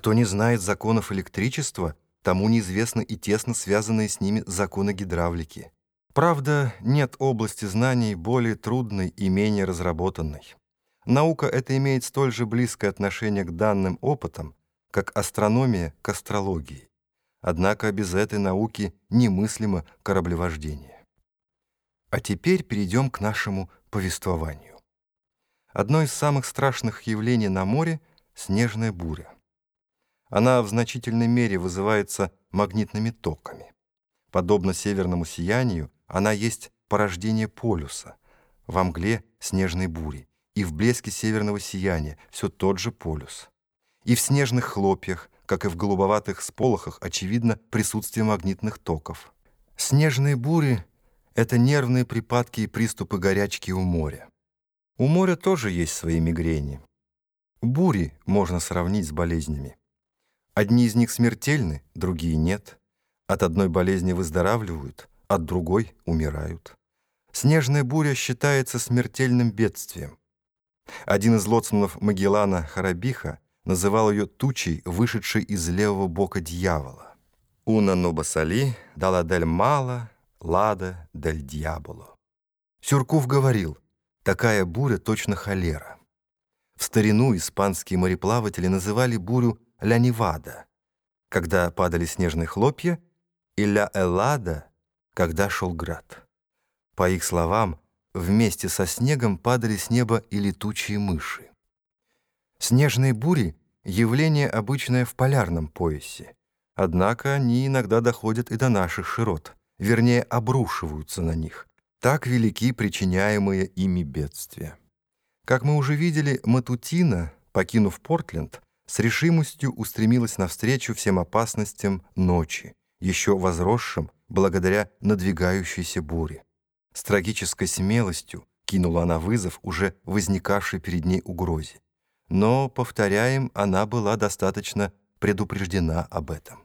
Кто не знает законов электричества, тому неизвестны и тесно связанные с ними законы гидравлики. Правда, нет области знаний более трудной и менее разработанной. Наука эта имеет столь же близкое отношение к данным опытам, как астрономия к астрологии. Однако без этой науки немыслимо кораблевождение. А теперь перейдем к нашему повествованию. Одно из самых страшных явлений на море — снежная буря. Она в значительной мере вызывается магнитными токами. Подобно северному сиянию, она есть порождение полюса, во мгле снежной бури, и в блеске северного сияния все тот же полюс. И в снежных хлопьях, как и в голубоватых сполохах, очевидно присутствие магнитных токов. Снежные бури — это нервные припадки и приступы горячки у моря. У моря тоже есть свои мигрени. Бури можно сравнить с болезнями. Одни из них смертельны, другие нет. От одной болезни выздоравливают, от другой умирают. Снежная буря считается смертельным бедствием. Один из лоцманов Магеллана Харабиха называл ее тучей, вышедшей из левого бока дьявола. «Уна нубасали дала дель мало, лада дель дьяволо». Сюрков говорил, такая буря точно холера. В старину испанские мореплаватели называли бурю «ля Невада», когда падали снежные хлопья, и «ля Эллада», когда шел град. По их словам, вместе со снегом падали с неба и летучие мыши. Снежные бури — явление обычное в полярном поясе, однако они иногда доходят и до наших широт, вернее, обрушиваются на них. Так велики причиняемые ими бедствия. Как мы уже видели, Матутина, покинув Портленд, с решимостью устремилась навстречу всем опасностям ночи, еще возросшим благодаря надвигающейся буре. С трагической смелостью кинула она вызов уже возникавшей перед ней угрозе. Но, повторяем, она была достаточно предупреждена об этом.